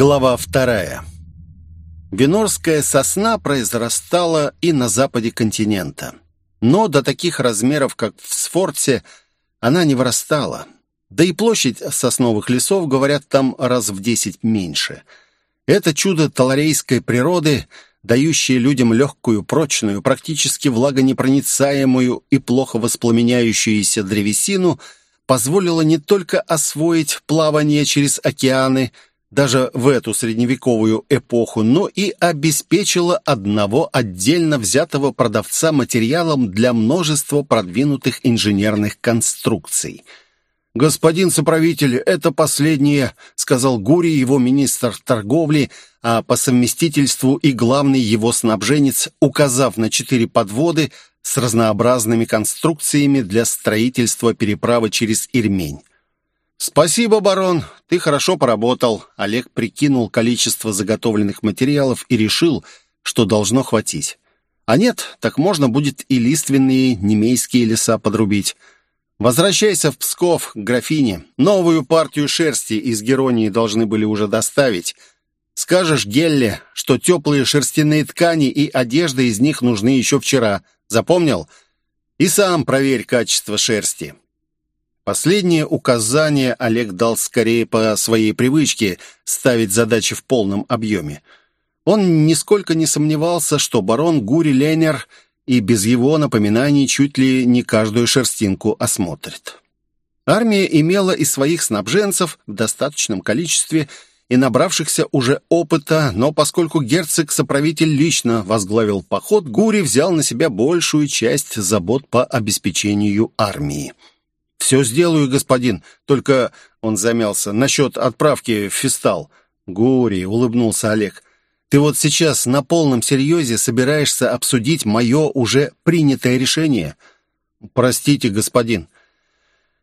Глава вторая. Винорская сосна произрастала и на западе континента. Но до таких размеров, как в Сфорте, она не вырастала. Да и площадь сосновых лесов, говорят, там раз в десять меньше. Это чудо таларейской природы, дающее людям легкую, прочную, практически влагонепроницаемую и плохо воспламеняющуюся древесину, позволило не только освоить плавание через океаны – даже в эту средневековую эпоху, но и обеспечила одного отдельно взятого продавца материалом для множества продвинутых инженерных конструкций. «Господин соправитель, это последнее», — сказал Гури, его министр торговли, а по совместительству и главный его снабженец, указав на четыре подводы с разнообразными конструкциями для строительства переправы через Ирмень. «Спасибо, барон, ты хорошо поработал». Олег прикинул количество заготовленных материалов и решил, что должно хватить. А нет, так можно будет и лиственные немейские леса подрубить. Возвращайся в Псков, графине. Новую партию шерсти из Геронии должны были уже доставить. Скажешь Гелле, что теплые шерстяные ткани и одежда из них нужны еще вчера. Запомнил? И сам проверь качество шерсти. Последнее указание Олег дал скорее по своей привычке ставить задачи в полном объеме. Он нисколько не сомневался, что барон Гури Ленер и без его напоминаний чуть ли не каждую шерстинку осмотрит. Армия имела и своих снабженцев в достаточном количестве и набравшихся уже опыта, но поскольку герцог-соправитель лично возглавил поход, Гури взял на себя большую часть забот по обеспечению армии. «Все сделаю, господин. Только...» — он замялся. «Насчет отправки в Фистал». «Гури», — улыбнулся Олег. «Ты вот сейчас на полном серьезе собираешься обсудить мое уже принятое решение?» «Простите, господин».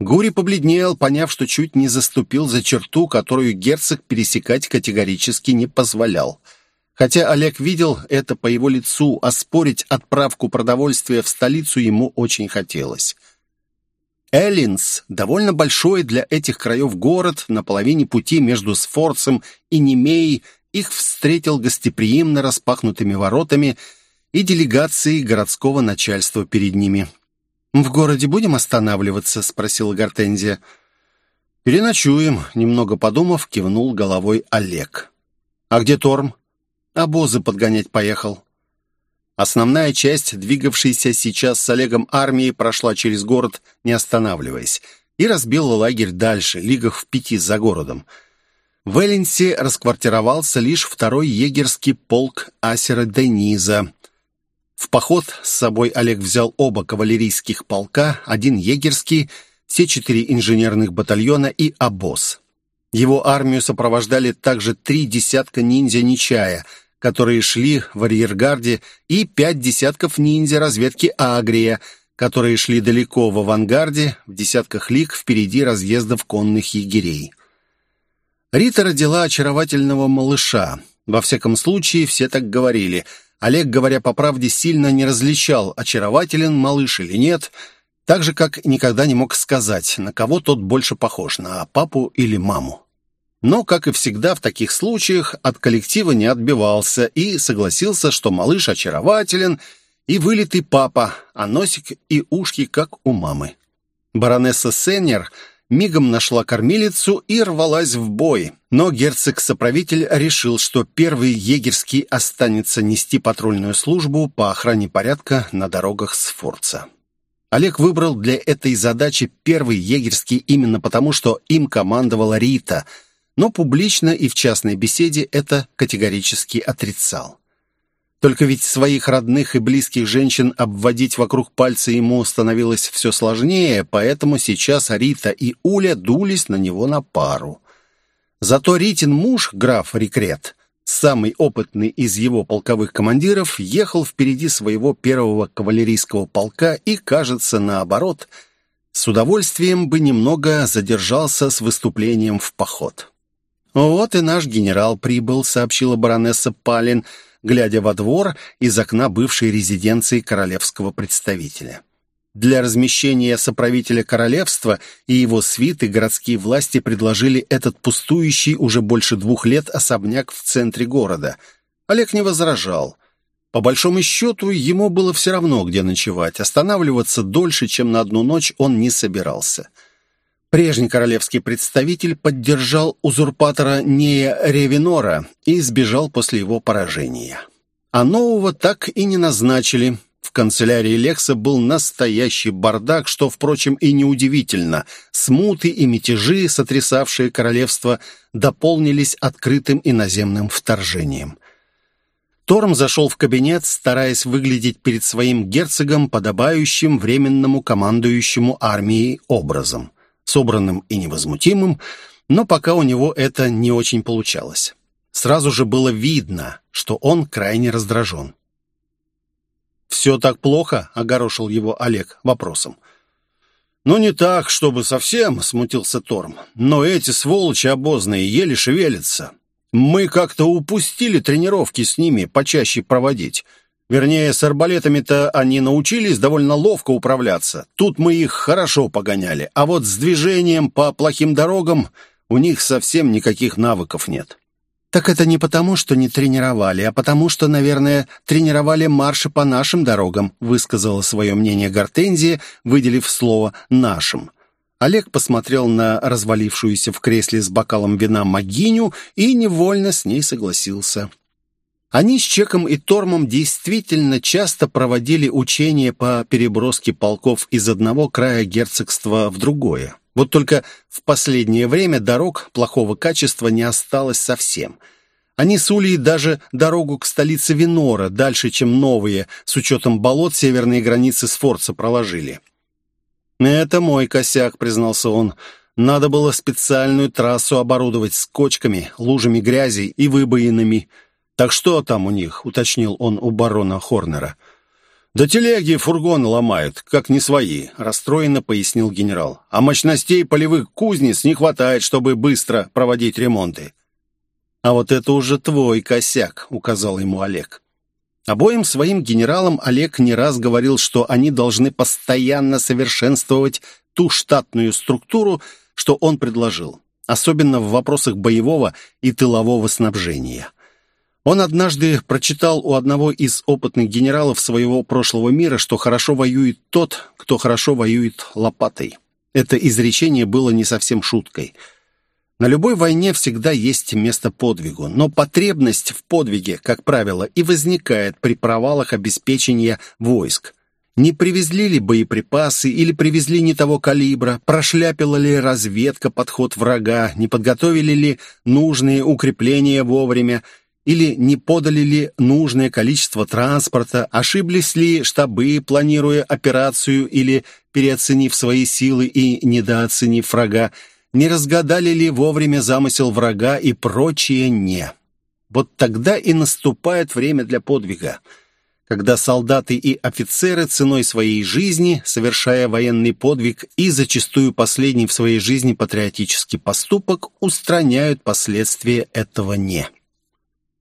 Гури побледнел, поняв, что чуть не заступил за черту, которую герцог пересекать категорически не позволял. Хотя Олег видел это по его лицу, оспорить отправку продовольствия в столицу ему очень хотелось. Эллинс – довольно большой для этих краев город, на половине пути между Сфорцем и Немеей их встретил гостеприимно распахнутыми воротами и делегацией городского начальства перед ними. «В городе будем останавливаться?» – спросила Гортензия. «Переночуем», – немного подумав, кивнул головой Олег. «А где Торм?» «Обозы подгонять поехал». Основная часть, двигавшейся сейчас с Олегом армии, прошла через город, не останавливаясь, и разбила лагерь дальше, лигах в пяти за городом. В Эллинсе расквартировался лишь второй егерский полк Асера Дениза. В поход с собой Олег взял оба кавалерийских полка, один егерский, все четыре инженерных батальона и обоз. Его армию сопровождали также три десятка ниндзя-нечая – которые шли в арьергарде, и пять десятков ниндзя разведки Агрия, которые шли далеко в авангарде, в десятках лиг впереди разъездов конных егерей. Рита родила очаровательного малыша. Во всяком случае, все так говорили. Олег, говоря по правде, сильно не различал, очарователен малыш или нет, так же, как никогда не мог сказать, на кого тот больше похож, на папу или маму но, как и всегда в таких случаях, от коллектива не отбивался и согласился, что малыш очарователен и вылитый папа, а носик и ушки, как у мамы. Баронесса Сеннер мигом нашла кормилицу и рвалась в бой, но герцог-соправитель решил, что первый егерский останется нести патрульную службу по охране порядка на дорогах Сфорца. Олег выбрал для этой задачи первый егерский именно потому, что им командовала Рита – но публично и в частной беседе это категорически отрицал. Только ведь своих родных и близких женщин обводить вокруг пальца ему становилось все сложнее, поэтому сейчас Рита и Уля дулись на него на пару. Зато Ритин муж, граф Рекрет, самый опытный из его полковых командиров, ехал впереди своего первого кавалерийского полка и, кажется, наоборот, с удовольствием бы немного задержался с выступлением в поход. «Вот и наш генерал прибыл», — сообщила баронесса Палин, глядя во двор из окна бывшей резиденции королевского представителя. Для размещения соправителя королевства и его свиты городские власти предложили этот пустующий уже больше двух лет особняк в центре города. Олег не возражал. По большому счету, ему было все равно, где ночевать. Останавливаться дольше, чем на одну ночь, он не собирался. Прежний королевский представитель поддержал узурпатора Нея Ревенора и сбежал после его поражения. А нового так и не назначили. В канцелярии Лекса был настоящий бардак, что, впрочем, и неудивительно. Смуты и мятежи, сотрясавшие королевство, дополнились открытым иноземным вторжением. Торм зашел в кабинет, стараясь выглядеть перед своим герцогом подобающим временному командующему армией образом, собранным и невозмутимым, но пока у него это не очень получалось. Сразу же было видно, что он крайне раздражен. «Все так плохо?» — огорошил его Олег вопросом. «Ну, не так, чтобы совсем», — смутился Торм. «Но эти сволочи обозные еле шевелятся. Мы как-то упустили тренировки с ними почаще проводить. Вернее, с арбалетами-то они научились довольно ловко управляться. Тут мы их хорошо погоняли. А вот с движением по плохим дорогам у них совсем никаких навыков нет». «Так это не потому, что не тренировали, а потому, что, наверное, тренировали марши по нашим дорогам», высказала свое мнение Гортензия, выделив слово «нашим». Олег посмотрел на развалившуюся в кресле с бокалом вина Магиню и невольно с ней согласился. Они с Чеком и Тормом действительно часто проводили учения по переброске полков из одного края герцогства в другое. Вот только в последнее время дорог плохого качества не осталось совсем. Они с Ульей даже дорогу к столице Винора, дальше, чем новые, с учетом болот северные границы Сфорца проложили. «Это мой косяк», — признался он. «Надо было специальную трассу оборудовать с кочками, лужами грязи и выбоинами. Так что там у них?» — уточнил он у барона Хорнера. «Да телеги фургоны ломают, как не свои», — расстроенно пояснил генерал. «А мощностей полевых кузнец не хватает, чтобы быстро проводить ремонты». «А вот это уже твой косяк», — указал ему Олег. Обоим своим генералам Олег не раз говорил, что они должны постоянно совершенствовать ту штатную структуру, что он предложил, особенно в вопросах боевого и тылового снабжения. Он однажды прочитал у одного из опытных генералов своего прошлого мира, что хорошо воюет тот, кто хорошо воюет лопатой. Это изречение было не совсем шуткой. На любой войне всегда есть место подвигу, но потребность в подвиге, как правило, и возникает при провалах обеспечения войск. Не привезли ли боеприпасы или привезли не того калибра, прошляпила ли разведка подход врага, не подготовили ли нужные укрепления вовремя, или не подали ли нужное количество транспорта, ошиблись ли штабы, планируя операцию или переоценив свои силы и недооценив врага, не разгадали ли вовремя замысел врага и прочее «не». Вот тогда и наступает время для подвига, когда солдаты и офицеры ценой своей жизни, совершая военный подвиг и зачастую последний в своей жизни патриотический поступок, устраняют последствия этого «не».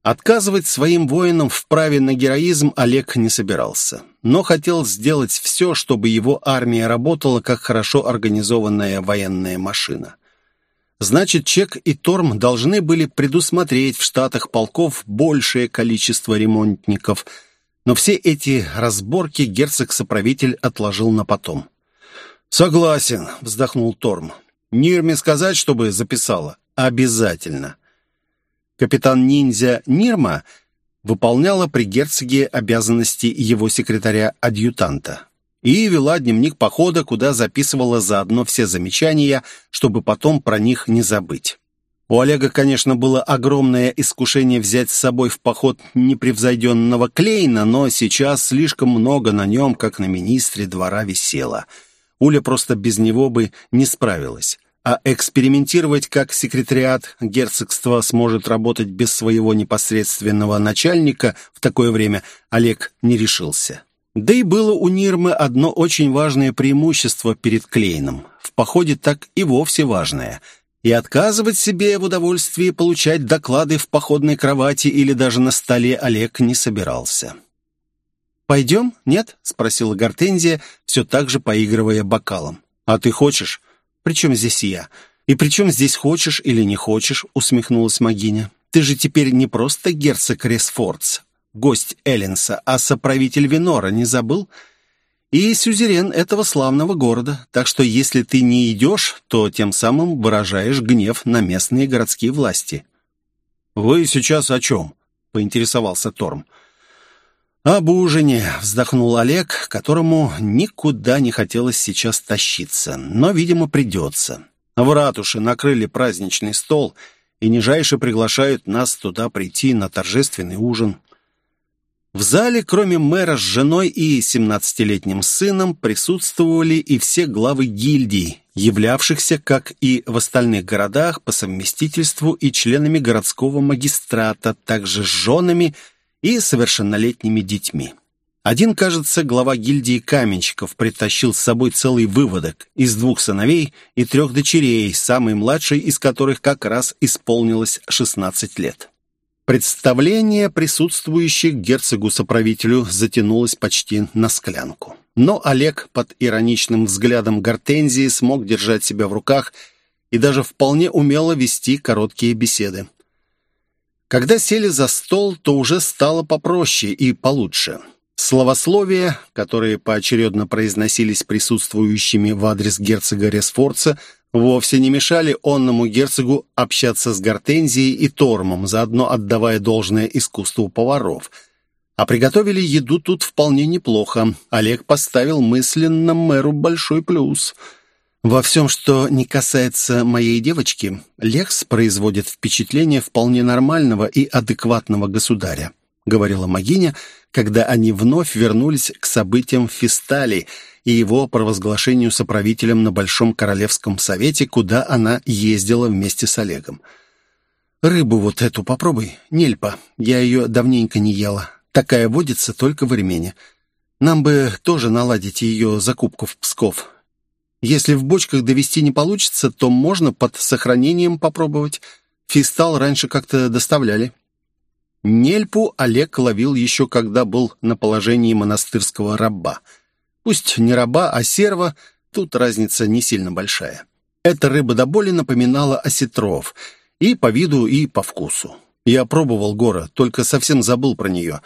Отказывать своим воинам в праве на героизм Олег не собирался, но хотел сделать все, чтобы его армия работала как хорошо организованная военная машина. Значит, Чек и Торм должны были предусмотреть в штатах полков большее количество ремонтников, но все эти разборки герцог-соправитель отложил на потом. «Согласен», — вздохнул Торм. «Нирме сказать, чтобы записала?» «Обязательно». Капитан-ниндзя Нирма выполняла при герцоге обязанности его секретаря-адъютанта и вела дневник похода, куда записывала заодно все замечания, чтобы потом про них не забыть. У Олега, конечно, было огромное искушение взять с собой в поход непревзойденного Клейна, но сейчас слишком много на нем, как на министре двора, висело. Уля просто без него бы не справилась а экспериментировать, как секретариат герцогства сможет работать без своего непосредственного начальника в такое время, Олег не решился. Да и было у Нирмы одно очень важное преимущество перед Клейном. В походе так и вовсе важное. И отказывать себе в удовольствии получать доклады в походной кровати или даже на столе Олег не собирался. «Пойдем? Нет?» — спросила Гортензия, все так же поигрывая бокалом. «А ты хочешь?» «При чем здесь я?» «И при чем здесь хочешь или не хочешь?» — усмехнулась Магиня. «Ты же теперь не просто герцог Ресфордс, гость Элленса, а соправитель Винора, не забыл?» и сюзерен этого славного города. Так что если ты не идешь, то тем самым выражаешь гнев на местные городские власти». «Вы сейчас о чем?» — поинтересовался Торм. «Об ужине», — вздохнул Олег, которому никуда не хотелось сейчас тащиться, но, видимо, придется. В ратуше накрыли праздничный стол и нижайше приглашают нас туда прийти на торжественный ужин. В зале, кроме мэра с женой и семнадцатилетним сыном, присутствовали и все главы гильдий, являвшихся, как и в остальных городах, по совместительству и членами городского магистрата, также с женами совершеннолетними детьми. Один, кажется, глава гильдии каменщиков притащил с собой целый выводок из двух сыновей и трех дочерей, самый младший из которых как раз исполнилось 16 лет. Представление присутствующих герцогу-соправителю затянулось почти на склянку. Но Олег под ироничным взглядом Гортензии смог держать себя в руках и даже вполне умело вести короткие беседы. Когда сели за стол, то уже стало попроще и получше. Словословия, которые поочередно произносились присутствующими в адрес герцога Ресфорца, вовсе не мешали онному герцогу общаться с Гортензией и Тормом, заодно отдавая должное искусству поваров. А приготовили еду тут вполне неплохо. Олег поставил мысленно мэру большой плюс. Во всем, что не касается моей девочки, Лекс производит впечатление вполне нормального и адекватного государя, говорила Магиня, когда они вновь вернулись к событиям в Фисталии, и его провозглашению соправителем на Большом Королевском Совете, куда она ездила вместе с Олегом. «Рыбу вот эту попробуй, нельпа. Я ее давненько не ела. Такая водится только в Ирмене. Нам бы тоже наладить ее закупку в Псков. Если в бочках довести не получится, то можно под сохранением попробовать. Фистал раньше как-то доставляли». Нельпу Олег ловил еще когда был на положении монастырского раба – Пусть не раба, а серва, тут разница не сильно большая. Эта рыба до боли напоминала осетров, и по виду, и по вкусу. Я пробовал гора, только совсем забыл про нее.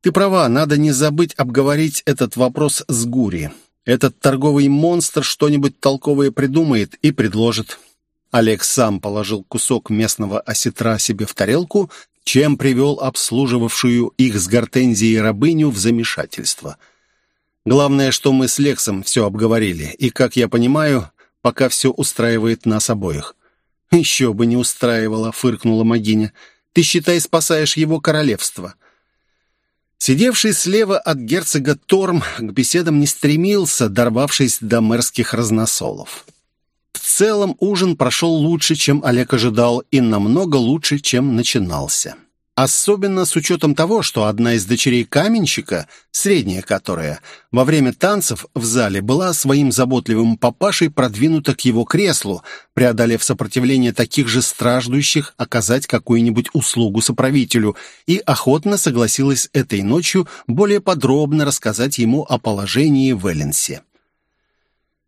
Ты права, надо не забыть обговорить этот вопрос с Гури. Этот торговый монстр что-нибудь толковое придумает и предложит. Олег сам положил кусок местного осетра себе в тарелку, чем привел обслуживавшую их с гортензией рабыню в замешательство — Главное, что мы с Лексом все обговорили, и, как я понимаю, пока все устраивает нас обоих». «Еще бы не устраивало», — фыркнула Магиня. «Ты, считай, спасаешь его королевство». Сидевший слева от герцога Торм к беседам не стремился, дорвавшись до мэрских разносолов. В целом ужин прошел лучше, чем Олег ожидал, и намного лучше, чем начинался. Особенно с учетом того, что одна из дочерей каменщика, средняя которая, во время танцев в зале была своим заботливым папашей продвинута к его креслу, преодолев сопротивление таких же страждущих оказать какую-нибудь услугу соправителю, и охотно согласилась этой ночью более подробно рассказать ему о положении в Элленсе.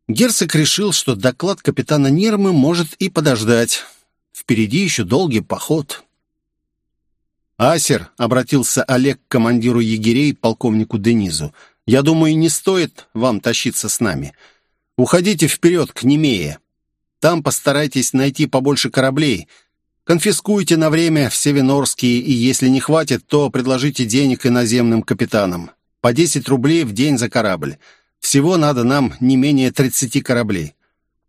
Герцог решил, что доклад капитана Нирмы может и подождать. Впереди еще долгий поход. «Асер», — обратился Олег к командиру егерей, полковнику Денизу, «я думаю, не стоит вам тащиться с нами. Уходите вперед к Немее. Там постарайтесь найти побольше кораблей. Конфискуйте на время все венорские, и если не хватит, то предложите денег иноземным капитанам. По 10 рублей в день за корабль. Всего надо нам не менее 30 кораблей».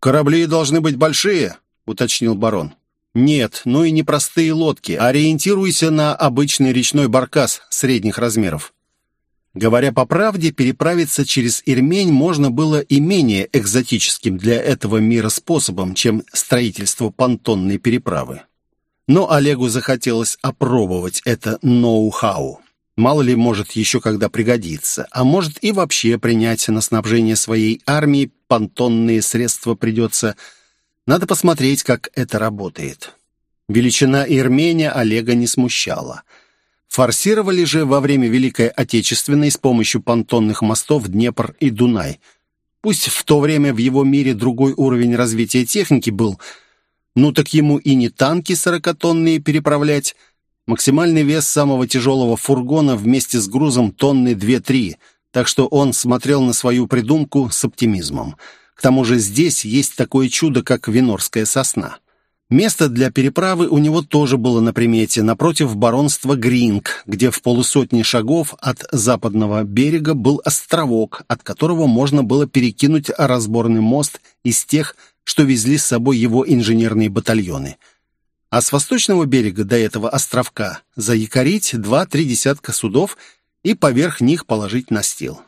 «Корабли должны быть большие», — уточнил барон. Нет, ну и не простые лодки. Ориентируйся на обычный речной баркас средних размеров. Говоря по правде, переправиться через Ирмень можно было и менее экзотическим для этого мира способом, чем строительство понтонной переправы. Но Олегу захотелось опробовать это ноу-хау. Мало ли, может, еще когда пригодится. А может и вообще принять на снабжение своей армии понтонные средства придется – надо посмотреть, как это работает. Величина Ирмения Олега не смущала. Форсировали же во время Великой Отечественной с помощью понтонных мостов Днепр и Дунай. Пусть в то время в его мире другой уровень развития техники был, ну так ему и не танки сорокатонные переправлять. Максимальный вес самого тяжелого фургона вместе с грузом тонны 2-3, так что он смотрел на свою придумку с оптимизмом. К тому же здесь есть такое чудо, как Винорская сосна. Место для переправы у него тоже было на примете, напротив баронства Гринг, где в полусотни шагов от западного берега был островок, от которого можно было перекинуть разборный мост из тех, что везли с собой его инженерные батальоны. А с восточного берега до этого островка заякорить два-три десятка судов и поверх них положить настил.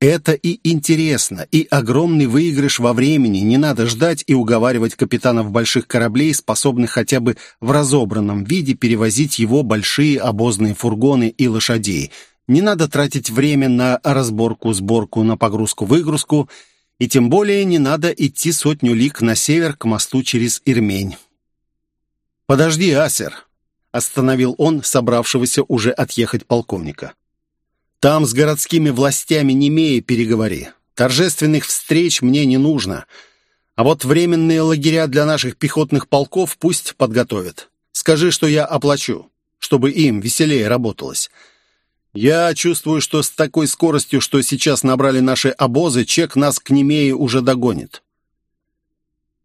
Это и интересно, и огромный выигрыш во времени. Не надо ждать и уговаривать капитанов больших кораблей, способных хотя бы в разобранном виде перевозить его большие обозные фургоны и лошадей. Не надо тратить время на разборку, сборку, на погрузку-выгрузку, и тем более не надо идти сотню лик на север к мосту через Ирмень. «Подожди, Асер!» — остановил он собравшегося уже отъехать полковника. Там с городскими властями не имея переговори. Торжественных встреч мне не нужно. А вот временные лагеря для наших пехотных полков пусть подготовят. Скажи, что я оплачу, чтобы им веселее работалось. Я чувствую, что с такой скоростью, что сейчас набрали наши обозы, чек нас к Немее уже догонит.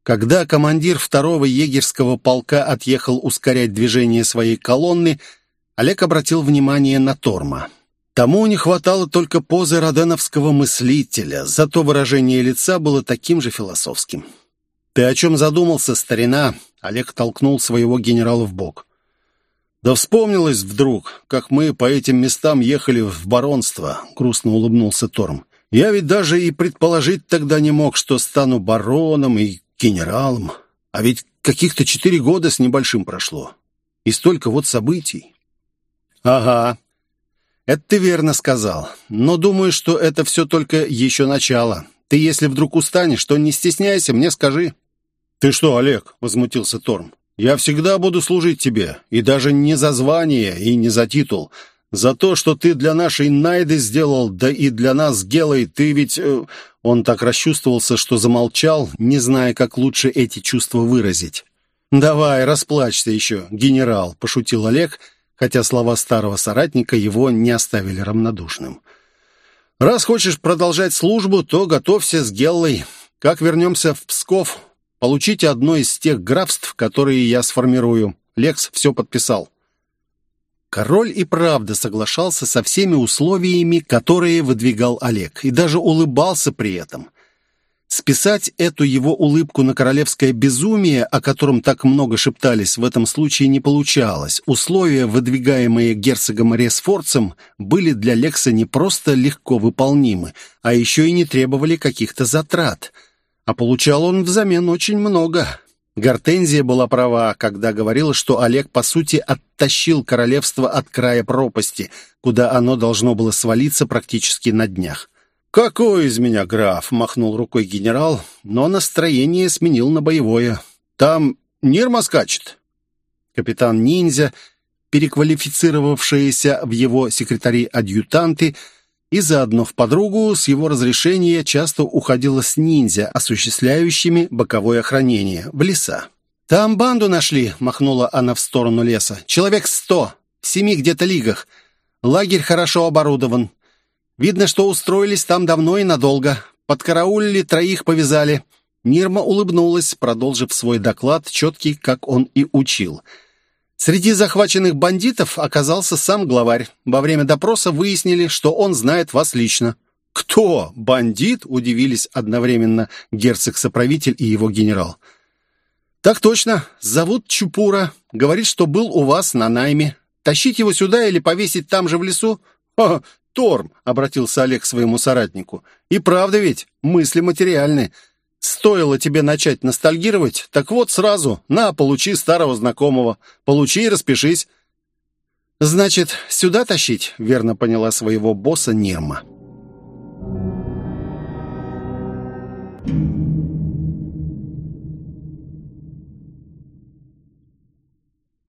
Когда командир второго егерского полка отъехал ускорять движение своей колонны, Олег обратил внимание на Торма. Тому не хватало только позы роденовского мыслителя, зато выражение лица было таким же философским. «Ты о чем задумался, старина?» Олег толкнул своего генерала в бок. «Да вспомнилось вдруг, как мы по этим местам ехали в баронство», — грустно улыбнулся Торм. «Я ведь даже и предположить тогда не мог, что стану бароном и генералом. А ведь каких-то четыре года с небольшим прошло. И столько вот событий». «Ага», «Это ты верно сказал. Но думаю, что это все только еще начало. Ты, если вдруг устанешь, то не стесняйся, мне скажи». «Ты что, Олег?» — возмутился Торм. «Я всегда буду служить тебе, и даже не за звание и не за титул. За то, что ты для нашей Найды сделал, да и для нас, Гелой, ты ведь...» э, Он так расчувствовался, что замолчал, не зная, как лучше эти чувства выразить. «Давай, расплачься еще, генерал», — пошутил Олег, — хотя слова старого соратника его не оставили равнодушным. «Раз хочешь продолжать службу, то готовься с Геллой. Как вернемся в Псков, получите одно из тех графств, которые я сформирую. Лекс все подписал». Король и правда соглашался со всеми условиями, которые выдвигал Олег, и даже улыбался при этом. Списать эту его улыбку на королевское безумие, о котором так много шептались, в этом случае не получалось. Условия, выдвигаемые герцогом Ресфорцем, были для Лекса не просто легко выполнимы, а еще и не требовали каких-то затрат. А получал он взамен очень много. Гортензия была права, когда говорила, что Олег, по сути, оттащил королевство от края пропасти, куда оно должно было свалиться практически на днях. «Какой из меня граф?» — махнул рукой генерал, но настроение сменил на боевое. «Там Нирма скачет?» Капитан-ниндзя, переквалифицировавшиеся в его секретари-адъютанты, и заодно в подругу с его разрешения часто уходила с ниндзя, осуществляющими боковое охранение, в леса. «Там банду нашли», — махнула она в сторону леса. «Человек сто, в семи где-то лигах. Лагерь хорошо оборудован. Видно, что устроились там давно и надолго. Подкараулили, троих повязали. Нирма улыбнулась, продолжив свой доклад, четкий, как он и учил. Среди захваченных бандитов оказался сам главарь. Во время допроса выяснили, что он знает вас лично. «Кто? Бандит?» — удивились одновременно герцог-соправитель и его генерал. «Так точно. Зовут Чупура. Говорит, что был у вас на найме. Тащить его сюда или повесить там же в лесу? Ха, Торм», — обратился Олег к своему соратнику. «И правда ведь, мысли материальны. Стоило тебе начать ностальгировать, так вот сразу, на, получи старого знакомого, получи и распишись». «Значит, сюда тащить?» — верно поняла своего босса Нирма.